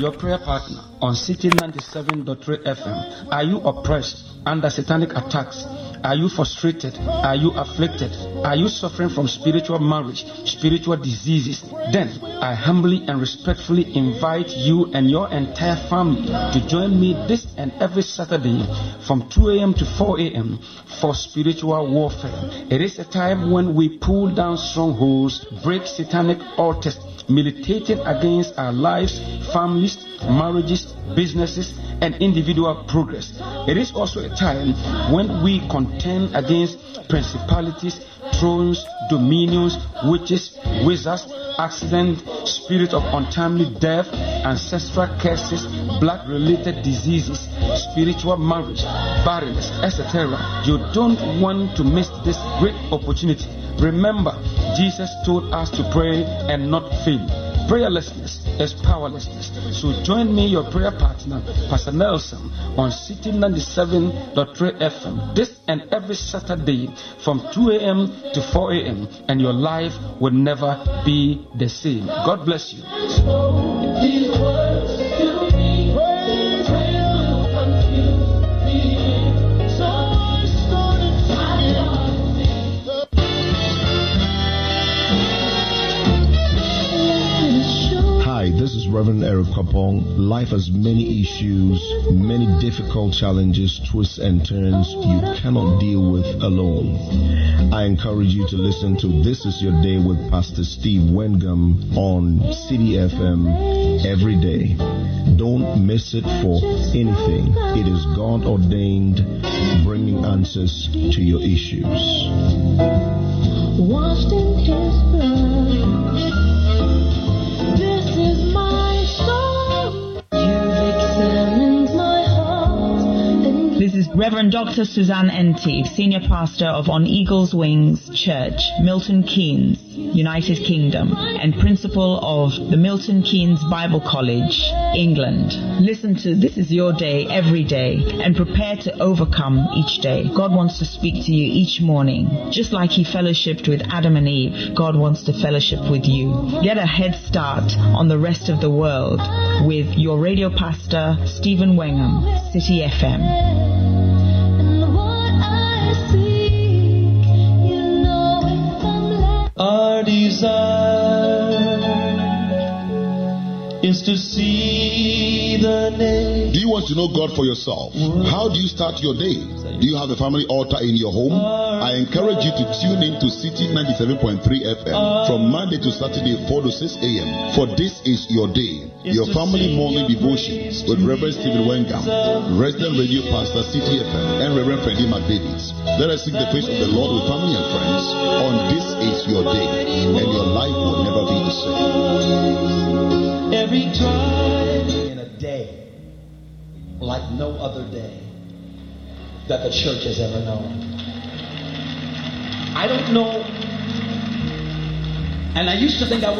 your prayer partner on City 97.3 FM. Are you oppressed under satanic attacks? Are you frustrated? Are you afflicted? Are you suffering from spiritual marriage, spiritual diseases? Then I humbly and respectfully invite you and your entire family to join me this and every Saturday from 2 a.m. to 4 a.m. for spiritual warfare. It is a time when we pull down strongholds, break satanic altars, militating against our lives, families, marriages, businesses, and individual progress. It is also a time when we contend against principalities, thrones, dominions, witches, wizards, accident, spirit of untimely death, ancestral curses, blood related diseases, spiritual marriage, barrenness, etc. You don't want to miss this great opportunity. Remember, Jesus told us to pray and not fail. Prayerlessness is powerlessness. So join me, your prayer partner, Pastor Nelson, on City 97.3 FM this and every Saturday from 2 a.m. to 4 a.m. and your life will never be the same. God bless you. Reverend Eric Kapong. Life has many issues, many difficult challenges, twists and turns you cannot deal with alone. I encourage you to listen to This Is Your Day with Pastor Steve Wengam on City FM every day. Don't miss it for anything. It is God ordained, bringing answers to your issues. Reverend Dr. Suzanne Enti, Senior Pastor of On Eagle's Wings Church, Milton Keynes, United Kingdom, and Principal of the Milton Keynes Bible College, England. Listen to This Is Your Day every day and prepare to overcome each day. God wants to speak to you each morning. Just like He fellowshipped with Adam and Eve, God wants to fellowship with you. Get a head start on the rest of the world with your radio pastor, Stephen Wengham, City FM. See the name. You want to know God for yourself? How do you start your day? Do you have a family altar in your home? I encourage you to tune in to City 97.3 FM from Monday to Saturday, 4 to 6 a.m. For this is your day. Your family morning devotions with Reverend Stephen Wengam, resident radio pastor City FM, and Reverend Freddie McDavid. Let us seek the face of the Lord with family and friends on This Is Your Day, and your life will never be the same. Every tribe in a day like no other day that the church has ever known. I don't know, and I used to think I would.